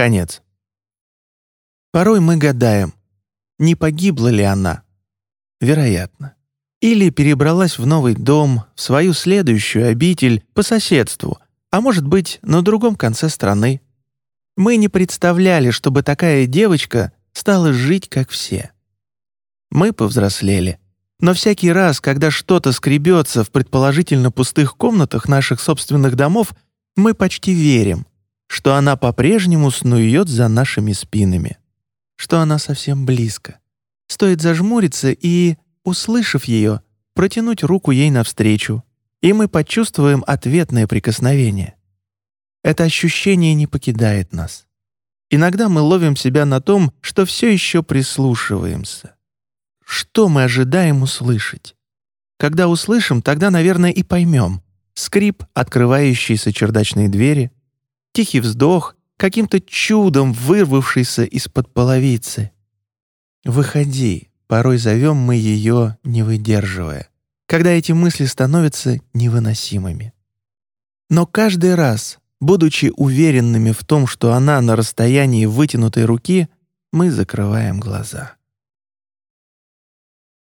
Конец. Порой мы гадаем, не погибла ли она? Вероятно. Или перебралась в новый дом, в свою следующую обитель по соседству, а может быть, на другом конце страны. Мы не представляли, чтобы такая девочка стала жить, как все. Мы повзрослели. Но всякий раз, когда что-то скребется в предположительно пустых комнатах наших собственных домов, мы почти верим, что она по-прежнему снует за нашими спинами, что она совсем близко. Стоит зажмуриться и, услышав ее, протянуть руку ей навстречу, и мы почувствуем ответное прикосновение. Это ощущение не покидает нас. Иногда мы ловим себя на том, что все еще прислушиваемся. Что мы ожидаем услышать? Когда услышим, тогда, наверное, и поймем. Скрип открывающейся чердачной двери, тихий вздох, каким-то чудом вырвавшийся из-под половицы. «Выходи», порой зовем мы ее, не выдерживая, когда эти мысли становятся невыносимыми. Но каждый раз, будучи уверенными в том, что она на расстоянии вытянутой руки, мы закрываем глаза.